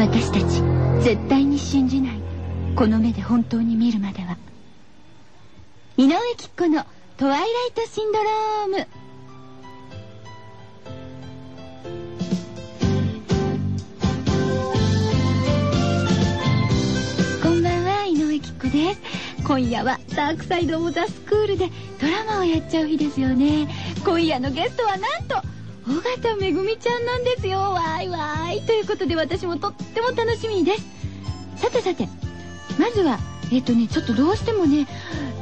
私たち絶対に信じない。この目で本当に見るまでは。井上貴子の「トワイライトシンドローム」こんばんは井上貴子です。今夜はダークサイド・オブ・ザ・スクールでドラマをやっちゃう日ですよね。今夜のゲストはなんと尾形めぐみちゃんなんですよ。わーいわーい。ということで私もとっても楽しみです。さてさてまずはえっ、とねちょっとどうしてもね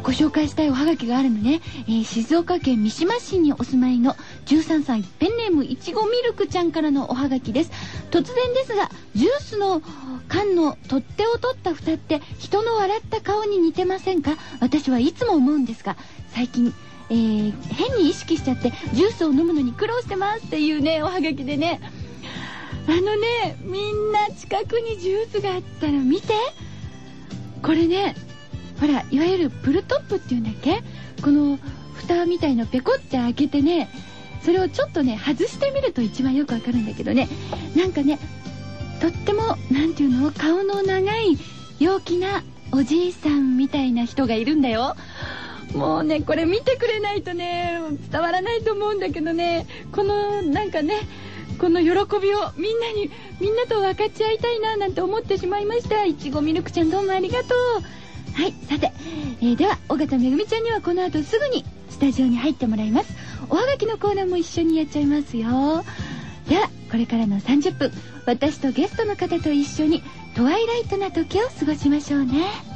ご紹介したいおはがきがあるのね、えー静岡県三島市にお住まいの13歳ペンネームいちごミルクちゃんからのおはがきです。突然ですがジュースの缶の取っ手を取った蓋って人の笑った顔に似てませんか？私はいつも思うんですが最近えー変に意識しちゃってジュースを飲むのに苦労してますっていうねおはがきでね。あのねみんな近くにジュースがあったら見て。これねほらいわゆるプルトップっていうんだっけ？この蓋みたいのペコって開けてねそれをちょっとね外してみると一番よくわかるんだけどね。なんかねとってもなんていうの？顔の長い陽気なおじいさんみたいな人がいるんだよ。もうねこれ見てくれないとね伝わらないと思うんだけどねこのなんかねこの喜びをみんなにみんなと分かち合いたいななんて思ってしまいました。いちごミルクちゃんどうもありがとう。はいさて、えーでは尾形めぐみちゃんにはこの後すぐにスタジオに入ってもらいます。おはがきのコーナーも一緒にやっちゃいますよ。ではこれからの30分私とゲストの方と一緒にトワイライトな時を過ごしましょうね。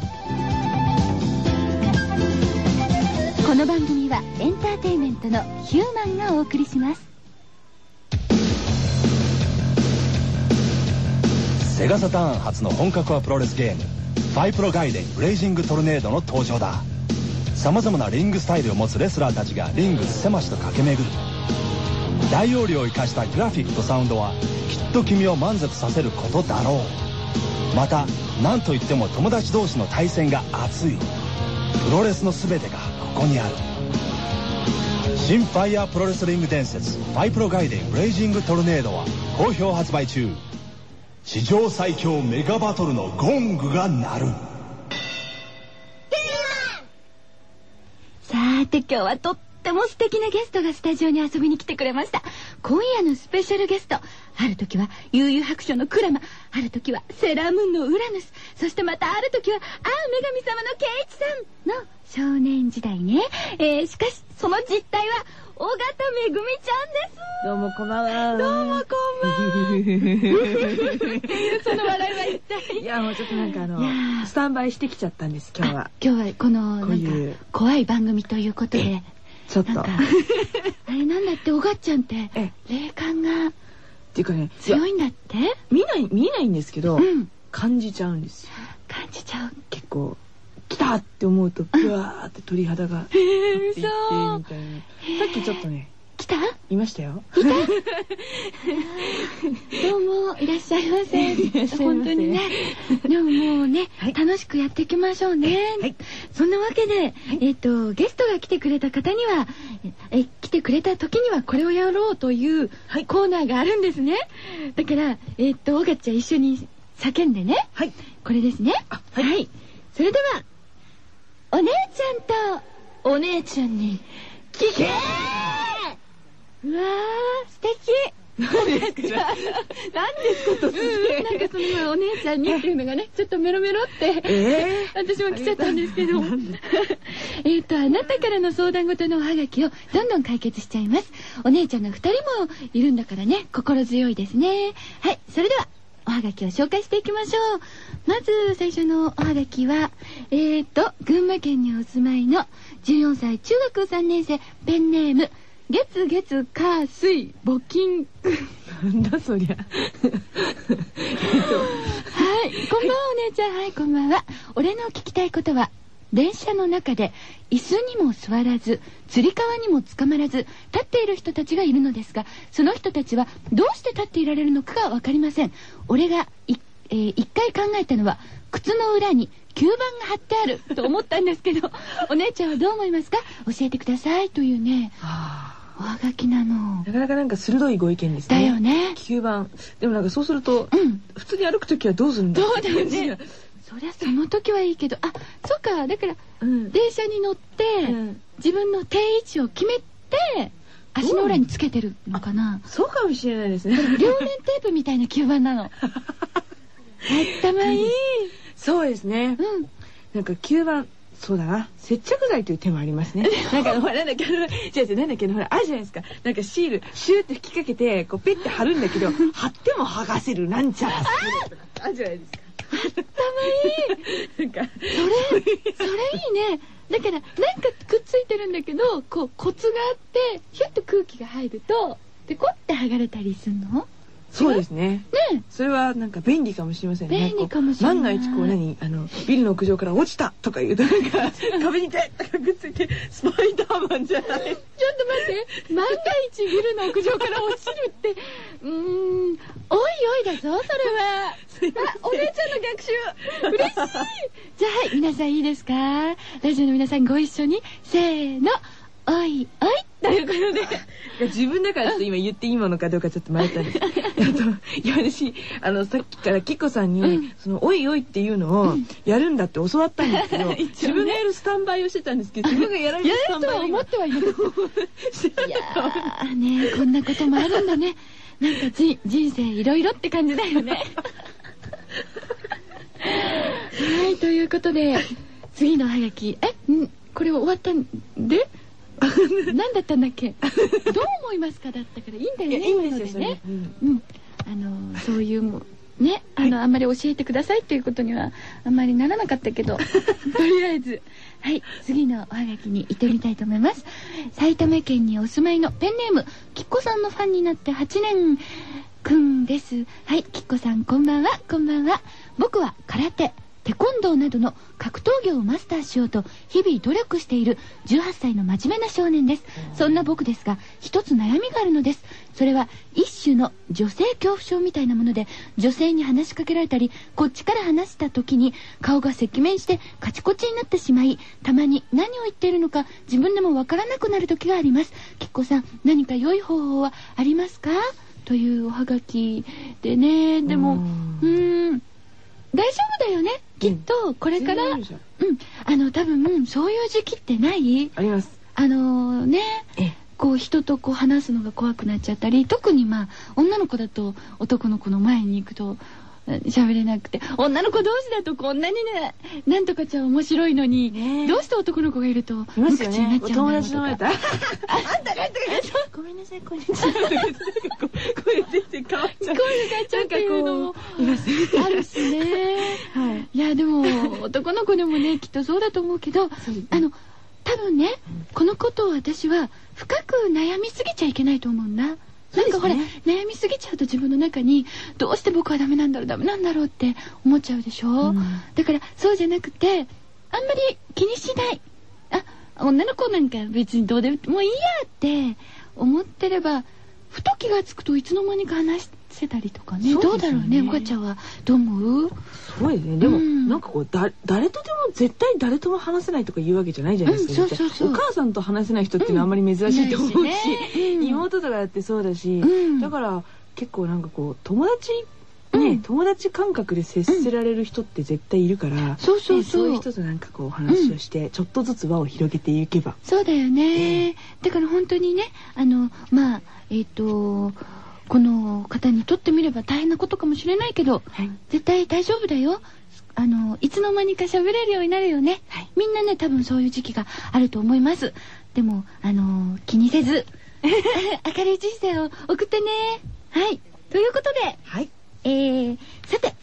この番組はエンターテインメントのヒューマンがお送りします。セガサターン初の本格派プロレスゲーム。ファイプロガイデンブレイジングトルネードの登場だ。さまざまなリングスタイルを持つレスラーたちがリング狭しと駆け巡る。大容量を生かしたグラフィックとサウンドはきっと君を満足させることだろう。また何といっても友達同士の対戦が熱い。プロレスの全てがここにある。新ファイヤープロレスリング伝説ファイプロガイデンブレイジングトルネードは好評発売中。史上最強メガバトルのゴングが鳴る。さーて今日はとっても素敵なゲストがスタジオに遊びに来てくれました。今夜のスペシャルゲストある時は悠々白書のクラマある時はセーラームーンのウラヌスそしてまたある時はああ女神様のケイチさんの少年時代ね、えー、しかしその実態は尾形めぐみちゃんです。どうもこんばんは。どうもこんばんは。その笑いは一体？いや、もうちょっとなんかあのスタンバイしてきちゃったんです、今日は。今日はこのこなんいう。怖い番組ということでちょっと。あれなんだっておがっちゃんってえ霊感がていうかね、強いんだって？見ない、見えないんですけどう、ん感じちゃうんですよ。感じちゃう結構、来たって思うと、ブワーって鳥肌が。へえっていって、嘘みたいな。さっきちょっとね、来た？いましたよ。どうもいらっしゃいませ。本当にね。でももうね、はい。楽しくやっていきましょうね、はい。そんなわけで、えっ、とゲストが来てくれた方にはえ来てくれた時にはこれをやろうというはい。コーナーがあるんですね。だからえっ、とおがっちゃん一緒に叫んでね。はい。これですね。あはい、それではお姉ちゃんとお姉ちゃんに聞けうわー素敵。何ですか？何ですうん、然。なんかその今お姉ちゃんにっていうのがねちょっとメロメロってえ私も来ちゃったんですけど。えっとあなたからの相談事のおはがきをどんどん解決しちゃいます。お姉ちゃんの2人もいるんだからね心強いですね。はいそれではおはがきを紹介していきましょう。まず最初のおはがきはえっ、と群馬県にお住まいの14歳中学3年生ペンネーム月月火水募金なんだそりゃ。はい、こんばんはお姉ちゃん。はい、こんばんは。俺の聞きたいことは、電車の中で椅子にも座らず、つり革にもつかまらず、立っている人たちがいるのですが、その人たちはどうして立っていられるのかがわかりません。俺がい、えー一回考えたのは、靴の裏に吸盤が貼ってあると思ったんですけど、お姉ちゃんはどう思いますか？教えてくださいというね。はあおはがきなの。なかなかなんか鋭いご意見ですね。だよね。9番。でもなんかそうすると、うん。普通に歩くときはどうするんだ？そうだよね。そりゃその時はいいけど。あそっか。だからうん。電車に乗って、うん。自分の定位置を決めて足の裏につけてるのかな、そうかもしれないですね。両面テープみたいな吸盤なの。頭いい。そうですね。うん。なんか9番、そうだな。接着剤という手もありますね。なんか、ほら、なんだっけ、違う違う、なんだっけ、ほら、あるじゃないですか。なんかシール、シューって吹きかけて、こう、ペッて貼るんだけど、貼っても剥がせる、なんちゃら。あるじゃないですか。なんか、それそれいいねだからなんかくっついてるんだけどこうコツがあってヒュッと空気が入るとペコって剥がれたりするの？そうですね。ね。それはなんか便利かもしれませんね。便利かもしれない。万が一こう何あのビルの屋上から落ちたとか言うとなんか 壁にペッとかくっついてスパイダーマンじゃない。ちょっと待って。万が一ビルの屋上から落ちるってうーんおいおいだぞそれは。あお姉ちゃんの逆襲。嬉しい。じゃあはい皆さんいいですか？ラジオの皆さんご一緒に。せーのおいおいということで。自分だからちょっと今言っていいものかどうかちょっと迷ったんです。あといや私あのさっきからキッコさんに、うん。そのおいおいっていうのをやるんだって教わったんですけど、自分がやるスタンバイをしてたんですけど自分がやられるやスタンバイを今るとは思ってはいなかった。いやーねこんなこともあるんだね。なんかじ人生いろいろって感じだよね。はいということで次のおはがきえん？これ終わったんで？何だったんだっけ？どう思いますかだったからいいんだよねいいんですよね。うんうん。あのそういうもねあの、あんまり教えてくださいということにはあんまりならなかったけど とりあえずはい次のおはがきに行ってみたいと思います。埼玉県にお住まいのペンネームきっこさんのファンになって8年くんです。はいきっこさんこんばんはこんばんは。僕は空手テコンドーなどの格闘技をマスターしようと日々努力している18歳の真面目な少年です。そんな僕ですが一つ悩みがあるのです。それは一種の女性恐怖症みたいなもので女性に話しかけられたりこっちから話した時に顔が赤面してカチコチになってしまいたまに何を言っているのか自分でもわからなくなる時があります。きっこさん何か良い方法はありますか？というおはがきでね。でもうーん。大丈夫だよねきっとこれから、うん。あの多分そういう時期ってない？あります。あのねえこう人とこう話すのが怖くなっちゃったり特にまあ女の子だと男の子の前に行くとうん喋れなくて女の子同士だとこんなにねなんとかちゃん面白いのに、どうして男の子がいると無口になね。っちゃうんだろうとか。あんたがごめんなさい、こんにちは。声出て変わっちゃう。声がちゃうっていうのも。あるしねはい。いやでも男の子でもねきっとそうだと思うけどあの多分ねこのことを私は深く悩みすぎちゃいけないと思うんだ。なんかほら、そう悩みすぎちゃうと自分の中にどうして僕はダメなんだろうダメなんだろうって思っちゃうでしょ、うん。だからそうじゃなくてあんまり気にしない。あ女の子なんか別にどうでもいいやって思ってればふと気がつくといつの間にか話せたりとかね。ね。どうだろうねお母ちゃんは。どう思う？そうですね。でも、うん。なんかこう、だ、誰とでも絶対誰とも話せないとか言うわけじゃないじゃないですか。うんそうそうそう。お母さんと話せない人っていうのはあんまり珍しいと思うし、うんしねうん妹とかだってそうだし、うん。だから結構なんかこう、友達、ね、うん。友達感覚で接せられる人って絶対いるから、そうそうねそういう人となんかこう話をして、ちょっとずつ輪を広げていけば。そうだよね、え。だから本当にねあのまあえっ、とこの方にとってみれば大変なことかもしれないけどはい。絶対大丈夫だよ。あのいつの間にか喋れるようになるよね、はい。みんなね多分そういう時期があると思います。でもあの気にせず 明るい人生を送ってね。はい。ということではい。えー、さて、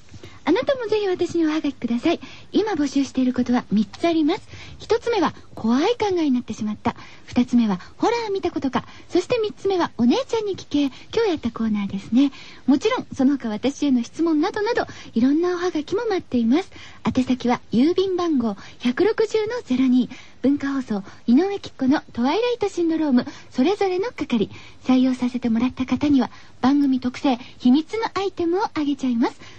あなたもぜひ私におはがきください。今募集していることは3つあります。1つ目は怖い考えになってしまった。2つ目はホラー見たことか。そして3つ目はお姉ちゃんに聞け。今日やったコーナーですね。もちろんその他私への質問などなどいろんなおはがきも待っています。宛先は郵便番号160-02文化放送井上喜久子のトワイライトシンドロームそれぞれの係採用させてもらった方には番組特製秘密のアイテムをあげちゃいます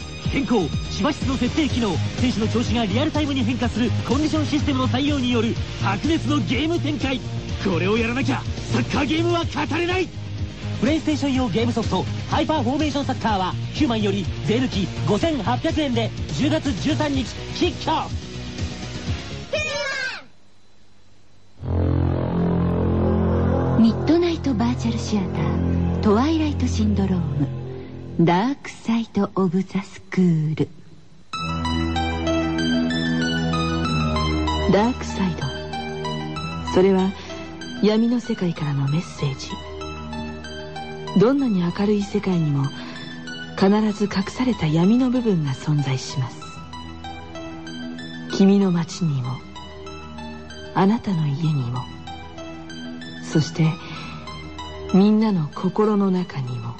変更芝室の設定機能選手の調子がリアルタイムに変化するコンディションシステムの採用による白熱のゲーム展開。これをやらなきゃサッカーゲームは語れない。プレイステーション用ゲームソフトハイパーフォーメーションサッカーは9万より税抜き5800円で10月13日キックオフ。ミッドナイトバーチャルシアタートワイライトシンドロームダークサイド・オブ・ザ・スクールダークサイドそれは闇の世界からのメッセージ。どんなに明るい世界にも必ず隠された闇の部分が存在します。君の街にも。あなたの家にも。そしてみんなの心の中にも。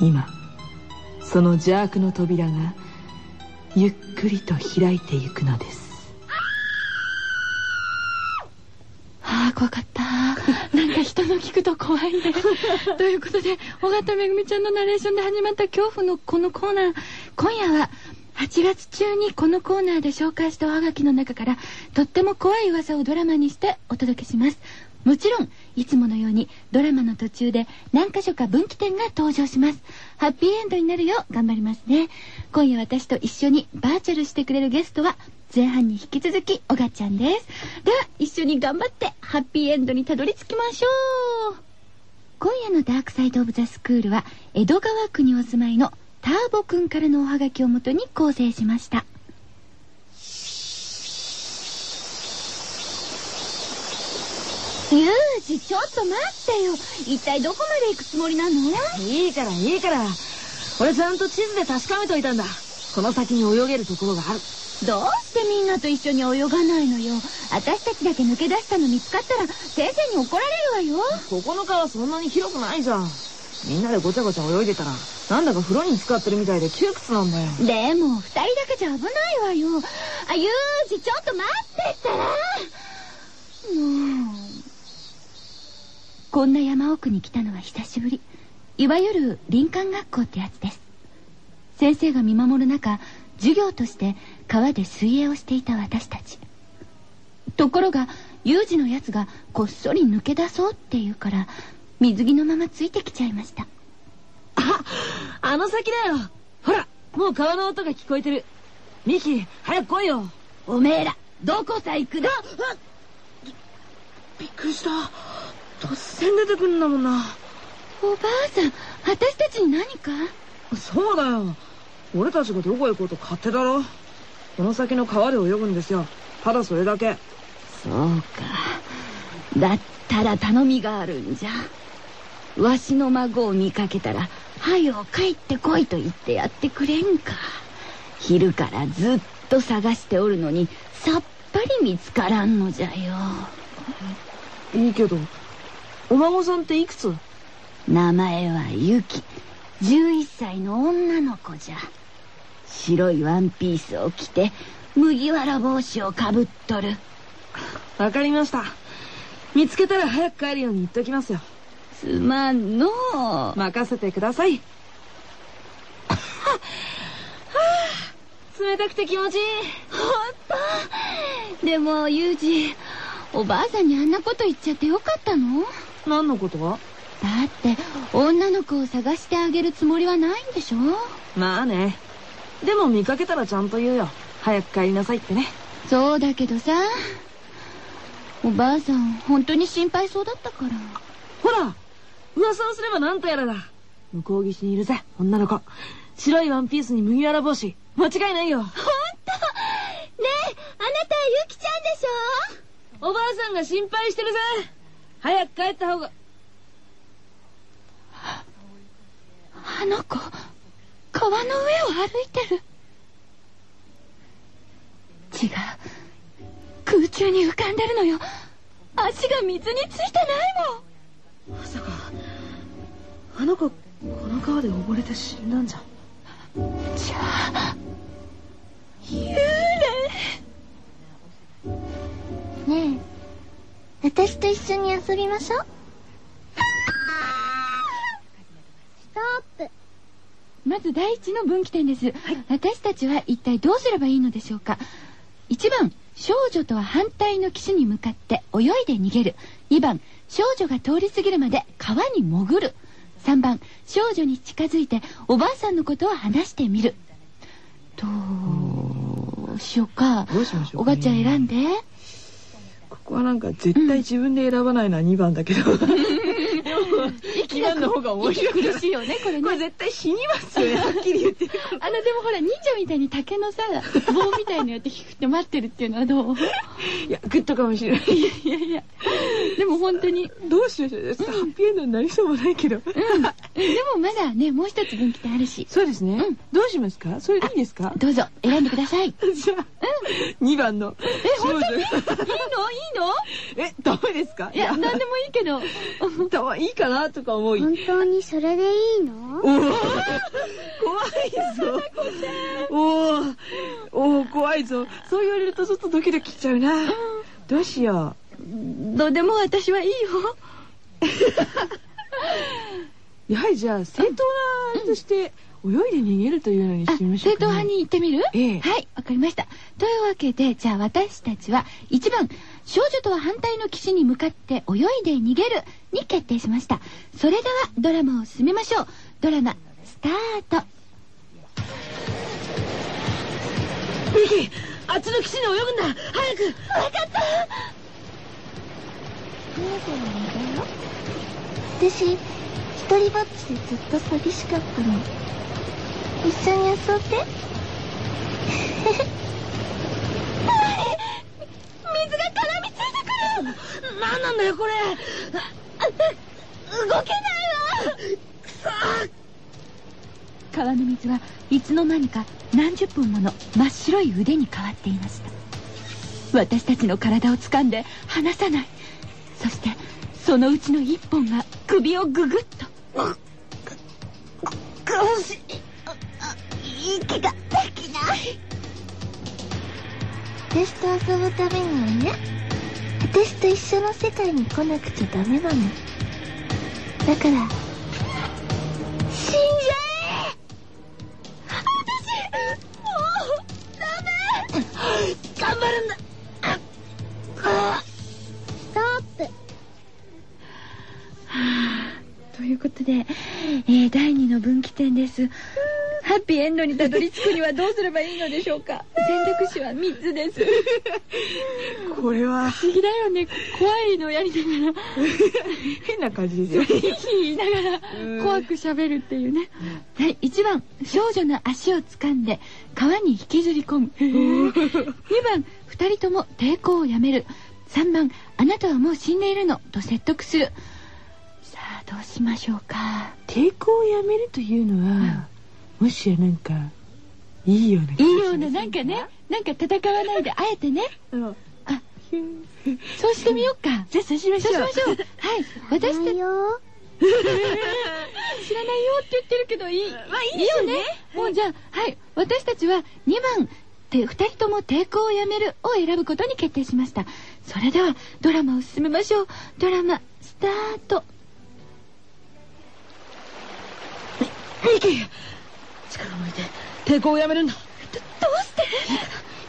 今その邪悪の扉がゆっくりと開いていくのです。ああ怖かった。なんか人の聞くと怖いね。ということで尾形めぐみちゃんのナレーションで始まった恐怖のこのコーナー今夜は8月中にこのコーナーで紹介したおはがきの中からとっても怖い噂をドラマにしてお届けします。もちろんいつものようにドラマの途中で何箇所か分岐点が登場します。ハッピーエンドになるよう頑張りますね。今夜私と一緒にバーチャルしてくれるゲストは前半に引き続きおがちゃんです。では一緒に頑張ってハッピーエンドにたどり着きましょう。今夜のダークサイドオブザスクールは江戸川区にお住まいのターボくんからのおはがきをもとに構成しました。ユージちょっと待ってよ。一体どこまで行くつもりなの？いいからいいから。俺ちゃんと地図で確かめといたんだ。この先に泳げるところがある。どうしてみんなと一緒に泳がないのよ？私たちだけ抜け出したの見つかったら先生に怒られるわよ。ここの川そんなに広くないじゃん。みんなでごちゃごちゃ泳いでたらなんだか風呂に浸かってるみたいで窮屈なんだよ。でも二人だけじゃ危ないわよ。あユージちょっと待ってったら。もうこんな山奥に来たのは久しぶり。いわゆる林間学校ってやつです。先生が見守る中授業として川で水泳をしていた私たち。ところがユージのやつがこっそり抜け出そうって言うから水着のままついてきちゃいました。あ あの先だよ。ほらもう川の音が聞こえてる。ミキ早く来いよ。おめえらどこさ行くだ。びっくりした突然出てくるんだもんな。おばあさん私たちに何か？そうだよ。俺たちがどこへ行こうと勝手だろ。この先の川で泳ぐんですよ。ただそれだけ。そうか。だったら頼みがあるんじゃ。わしの孫を見かけたら「はよ帰ってこい」と言ってやってくれんか。昼からずっと探しておるのにさっぱり見つからんのじゃよ。いいけどお孫さんっていくつ？名前はユキ。11歳の女の子じゃ。白いワンピースを着て麦わら帽子をかぶっとる。わかりました。見つけたら早く帰るように言っときますよ。すまんの。う任せてください。はあ冷たくて気持ちいい。ほんとでもユージおばあさんにあんなこと言っちゃってよかったの？何のことはだって女の子を探してあげるつもりはないんでしょ？まあね。でも見かけたらちゃんと言うよ。早く帰りなさいってね。そうだけどさ。おばあさん本当に心配そうだったから。ほら！噂をすれば何とやらだ。向こう岸にいるぜ女の子。白いワンピースに麦わら帽子。間違いないよ。本当？ねえあなたゆきちゃんでしおばあさんが心配してるぜ早く帰った方が。ょあの子川の上を歩いてる。違う空空中に浮かんでるのよ。足が水についてないもんまさかあの子この川で溺れて死んだんじゃ。んじゃあ幽霊。ねえ私と一緒に遊びましょう。ストップ。まず第一の分岐点です、私たちは一体どうすればいいのでしょうか。1番少女とは反対の岸に向かって泳いで逃げる。2番少女が通り過ぎるまで川に潜る。3番少女に近づいておばあさんのことを話してみる。どうしようか。おがちゃん選んでこはなんか絶対自分で選ばないのは2番だけど、でも2番の方が面白い苦しいよねこれね。これ絶対死にますよね。はっきり言ってあのでもほら忍者みたいに竹のさ棒みたいのやって引くって待ってるっていうのはどう？いやグッドかもしれない。いやいやでも本当に。どうしましょう。ちょっとハッピーエンドになりそうもないけど、でもまだねもう一つ分岐点あるし。そうですね、うん。どうしますか？それでいいですか？どうぞ。選んでください。い いじゃあ、2番の。少女の？いいの？えダメですか？いや何でもいいけど。いいかなとか思い。本当にそれでいいの？おお怖いぞ。おーおー怖いぞ。そう言われるとちょっとドキドキしちゃうな。どうしよどうでも私はいいよ。う やはりじゃあ正当なとして泳いで逃げるというのにあしてみましょうか、ね、正統派に行ってみる？ええ。はいわかりました。というわけでじゃあ私たちは1番少女とは反対の岸に向かって泳いで逃げるに決定しました。それではドラマを進めましょう。ドラマスタート。ミキあっちの岸に泳ぐんだ。早く。わかった。私一人ぼっちでずっと寂しかったの。一緒に遊んで。水が絡みついてく。る何なんだよこれ動けないわ。くそ川の水はいつの間にか何十分もの真っ白い腕に変わっていました。私たちの体を掴んで離さない。そしてそのうちの一本が首をググッと。苦しい息ができない私と遊ぶためにはね私と一緒の世界に来なくちゃダメなの。だからにたどり着くにはどうすればいいのでしょうか？選択肢は3つです。これは不思議だよね。怖いのやりながら、変な感じですよ息言いながら怖く喋るっていうね。はい、1番、少女の足を掴んで川に引きずり込む。2番、2人とも抵抗をやめる。3番、あなたはもう死んでいるのと説得する。さあ、どうしましょうか？抵抗をやめるというのは、もしやなんかいいような気がいいような、なんかね、なんか戦わないで、あえてね。うんあ、そうしてみようか。じゃあそうしましょうそうしましょう。はい。私たち、ないよ 知らないよって言ってるけど、いい。まあいいよね。もうじゃあ、はい。私たちは2番、て二人とも抵抗をやめるを選ぶことに決定しました。それでは、ドラマを進めましょう。ドラマ、スタート。ミキ力を抜いて抵抗をやめるんだ。ど、どうして？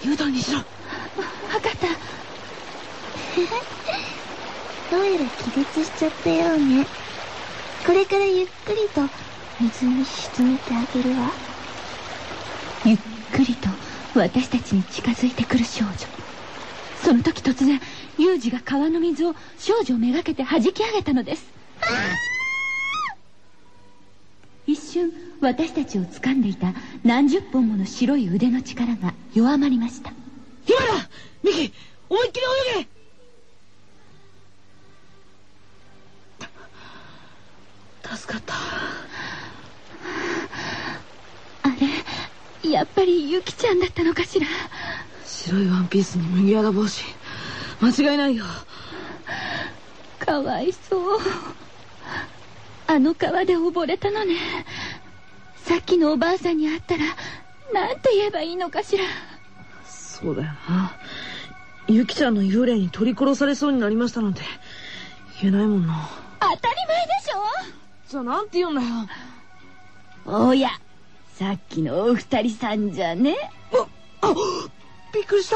誘導にしろ。わかった。どうやら気絶しちゃったようね。これからゆっくりと水に沈めてあげるわ。ゆっくりと私たちに近づいてくる少女。その時突然ユージが川の水を少女をめがけて弾き上げたのです。一瞬私たちを掴んでいた何十本もの白い腕の力が弱まりました今だミキ思いっきり泳げ助かったあれやっぱりユキちゃんだったのかしら白いワンピースに麦わら帽子間違いないよ。かわいそう。あの川で溺れたのね。さっきのおばあさんに会ったら、なんて言えばいいのかしら。そうだよな。ゆきちゃんの幽霊に取り殺されそうになりましたなんて言えないもんな。当たり前でしじゃあなんて言うんだよ。ょおや、さっきのお二人さんじゃね。あびっくりした。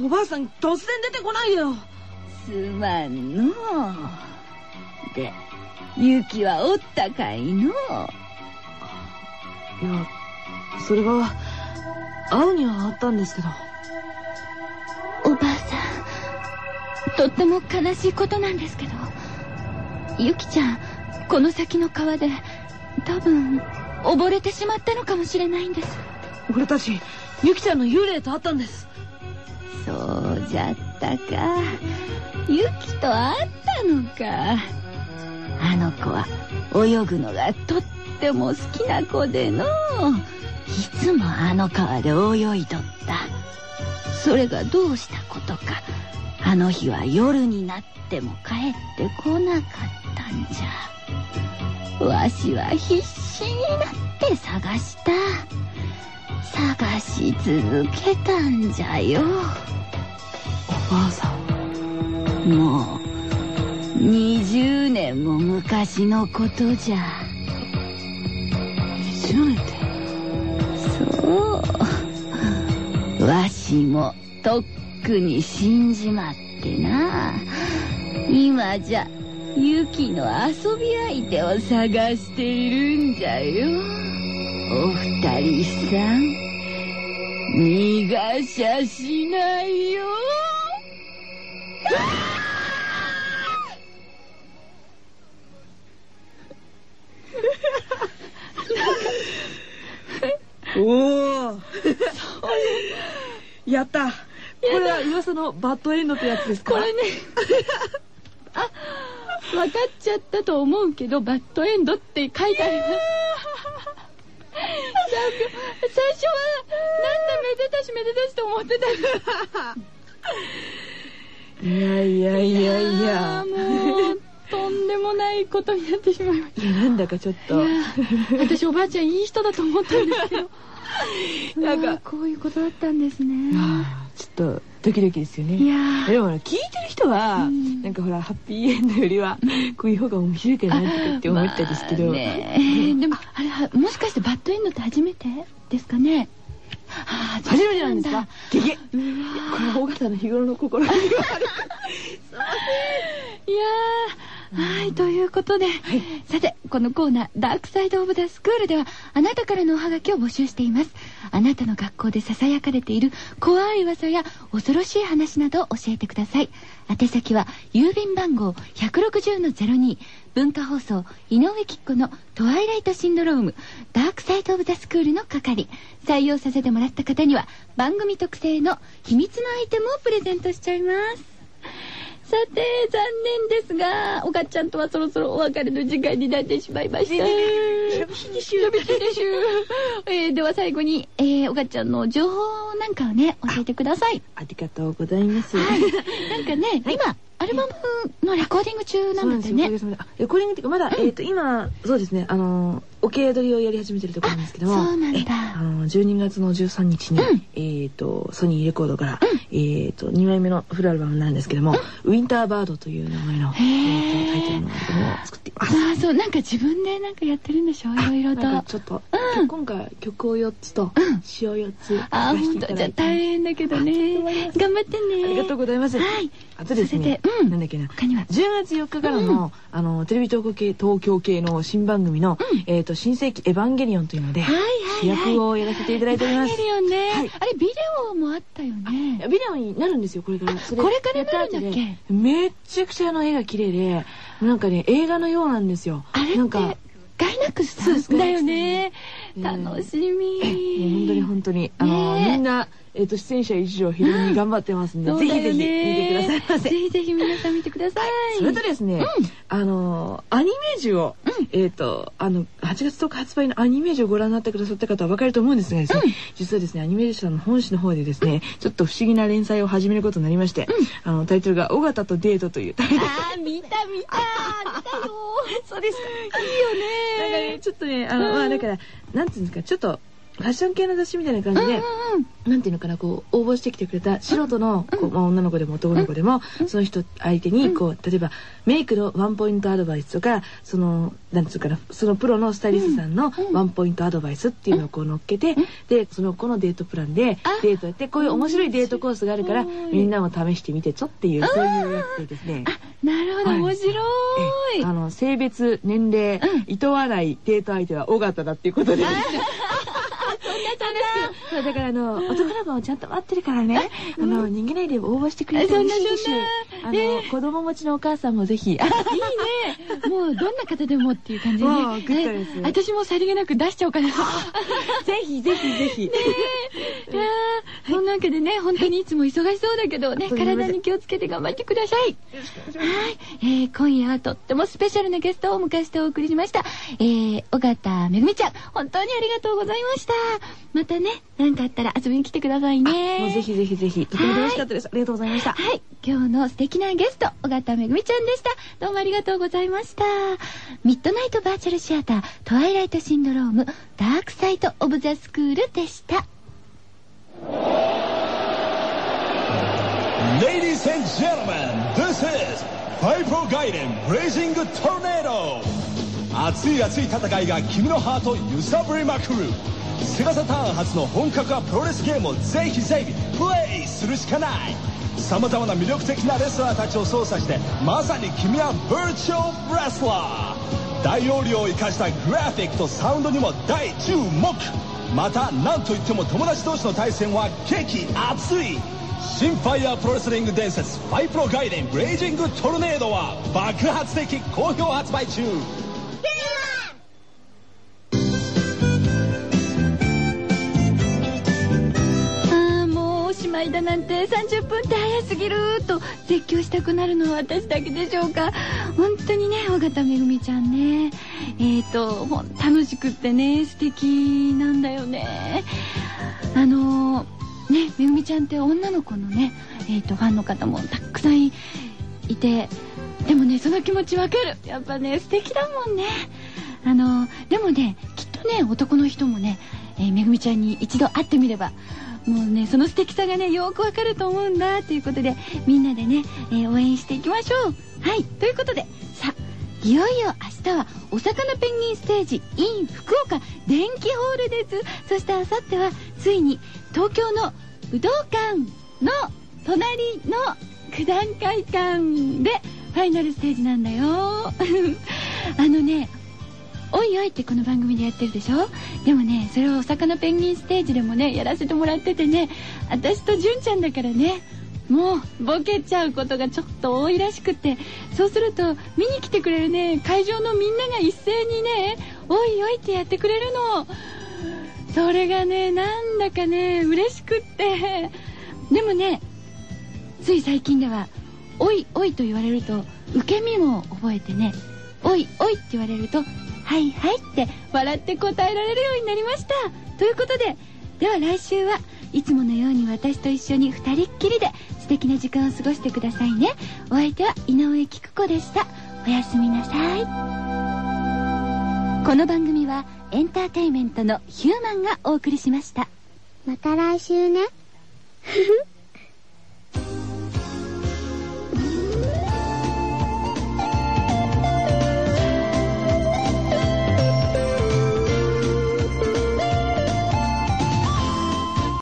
おばあさん突然出てこないでよ。すまんの。で、ゆきはおったかいの。いや、それが、会うにはあったんですけど。おばあさん、とっても悲しいことなんですけど、ゆきちゃん、この先の川で、多分、溺れてしまったのかもしれないんです。俺たち、ゆきちゃんの幽霊と会ったんです。そうじゃったか。ゆきと会ったのか。あの子は泳ぐのがとっても好きな子での。いつもあの川で泳いどった。それがどうしたことか。あの日は夜になっても帰ってこなかったんじゃ。わしは必死になって探した。探し続けたんじゃよ。おばあさん。もう20年も昔のことじゃそう。わしもとっくに死んじまってな。今じゃユキの遊び相手を探しているんじゃよ。お二人さん。逃がしゃしないよ。おおやった。これは噂のバッドエンドってやつですか？これね。あ分かっちゃったと思うけどバッドエンドって書いてあります。最初はなんだめでたしめでたしと思ってた いやいやいや。いやーもうとんでもないことになってしまいましいやなんだかちょっと。私おばあちゃんいい人だと思ったんですけど なんか。こういうことだったんですね。ちょっとドキドキですよね。いやー。でも聞いてる人は、うん。なんかほらハッピーエンドよりはこういう方が面白いかなとかって思ったんですけど、まあねでもあれはもしかしてバッドエンドって初めて？ですかね。初めてなんですか？ゲゲ。これは尾形の日頃の心が いやーはい、ということで、さて、このコーナー、ダークサイドオブザスクールでは、あなたからのおはがきを募集しています。あなたの学校で囁かれている怖い噂や恐ろしい話などを教えてください。宛先は、郵便番号160-02、文化放送、井上貴子のトワイライトシンドローム、ダークサイドオブザスクールの係。採用させてもらった方には、番組特製の秘密のアイテムをプレゼントしちゃいます。さて、残念ですが、おかっちゃんとはそろそろお別れの時間になってしまいました。しゃびしでしゅ。しゃびしでしゅ。えー、では最後に、えー、おかっちゃんの情報なんかをね、教えてください。ありがとうございます、はい。なんかね、今、アルバムのレコーディング中なんんですよね。ですレコーディングっていうかまだ、えっ、と今そうですねあのオケ取りをやり始めてるところなんですけども。そうなんだ。えあの12月の13日に、うん。えっ、とソニーレコードから、えっ、と2枚目のフルアルバムなんですけども、ウィンターバードという名前の、えーとタイトルのアルバムを作っています。ああ、そう、なんか自分でなんかやってるんでしょ？い。ろいろと。ちょっと、うん。今回曲を4つとうん。詩を4つあ本当じゃ大変だけどね。頑張ってね。ありがとうございます。はい。あとですねうん。なんだっけな。他には。10月4日からの、あの、テレビ東京系、東京系の新番組の、うん。えっ、と、新世紀エヴァンゲリオンというので、主役をやらせていただいております。エヴァンゲリオンね、はいあれビデオもあったよねビデオになるんですよ、これから。そこれからなるんだっけ？めっちゃくちゃあの絵が綺麗で、なんかね、映画のようなんですよ。あれなんか、ガイナックスだよね楽しみ。本当に本当に、あの、みんな、えっ、と、出演者一条ひろみ頑張ってますんで、ぜひぜひ見ねてくださいませ。ぜひぜひ皆さん見てください。それとですね、あの、アニメージュを、えっ、と、あの、8月10日発売のアニメージュをご覧になってくださった方は分かると思うんですがですね、実はですね、アニメージュさんの本誌の方でですね、ちょっと不思議な連載を始めることになりまして、あの、タイトルが、尾形とデートというタイトル。あー、見た見た見たよ そうですか。いいよなんかねね、ちょっとね、あの、まあだから、なんていうんですか、ちょっと、ファッション系の雑誌みたいな感じで、なんていうのかな、こう、応募してきてくれた素人の、こうまあ、女の子でも男の子でも、その人相手に、こう、例えば、メイクのワンポイントアドバイスとか、その、なんつうかな、そのプロのスタイリストさんのワンポイントアドバイスっていうのをこう乗っけて、で、その子のデートプランで、デートやって、こういう面白いデートコースがあるから、みんなも試してみてちょっていう、そういうやつでですね。なるほど、はい。面白い。えあの性別年齢、いとわないデート相手は尾形だっていうことで。そうだからあの男の子もちゃんと待ってるからね、あの逃げないで応募してくれてそんな嬉しいしそんなあの、ね子供持ちのお母さんもぜひいいね。もうどんな方でもっていう感じでね。私もさりげなく出しちゃおうかな。い ぜひぜひぜひ、やーそんなわけでね、本当にいつも忙しそうだけどね、体に気をつけて頑張ってください。はい。えー、今夜はとってもスペシャルなゲストをお迎えしてお送りしました。えー、尾形めぐみちゃん、本当にありがとうございました。またね、何かあったら遊びに来てくださいね。もうぜひぜひぜひとても楽しかったですありがとうございましたはい。今日の素敵なゲスト、尾形めぐみちゃんでした。どうもありがとうございました。ミッドナイトバーチャルシアター、トワイライトシンドローム、ダークサイト・オブ・ザ・スクールでした。Ladies and gentlemen, this is Vipro Gaiden Blazing Tornado 熱い熱い戦いが君のハートを揺さぶりまくるセガサターン初の本格派プロレスゲームをぜひぜひプレイするしかないさまざまな魅力的なレスラーたちを操作してまさに君はバーチャルレスラー。大容量を生かしたグラフィックとサウンドにも大注目。また何といっても友達同士の対戦は激熱い。新ファイヤープロレスリング伝説ファイプロ外伝ブレイジングトルネードは爆発的好評発売中。もうおしまいだなんて30分って早すぎると絶叫したくなるのは私だけでしょうか。本当にね、尾形めぐみちゃんね。えっ、ー、と、楽しくってね、素敵なんだよね。あのね、めぐみちゃんって女の子のね、えっ、と、ファンの方もたくさんいて、でもね、その気持ちわかる。やっぱね、素敵だもんね。あの、でもね、きっとね、男の人もね、えーめぐみちゃんに一度会ってみれば、もうね、その素敵さがね、よくわかると思うんだ、ということで、みんなでね、えー応援していきましょう。はい、ということで、さあ、いよいよ明日は、お魚ペンギンステージ in 福岡電気ホールです。そして明後日は、ついに、東京の武道館の隣の九段会館で、ファイナルステージなんだよ。あのね、おいおいってこの番組でやってるでしょ？でもね、それをお魚ペンギンステージでもね、やらせてもらっててね、私と純ちゃんだからね、もう、ボケちゃうことがちょっと多いらしくて、そうすると、見に来てくれるね、会場のみんなが一斉にね、おいおいってやってくれるの。それがね、なんだかね、嬉しくって。でもね、つい最近では、おいおいと言われると、受け身も覚えてね、おいおいって言われると、はいはいって笑って答えられるようになりました。ということで、では来週はいつものように私と一緒に二人っきりで素敵な時間を過ごしてくださいね。お相手は井上菊子でした。おやすみなさい。この番組はエンターテインメントのヒューマンがお送りしました。また来週ね。ふふ。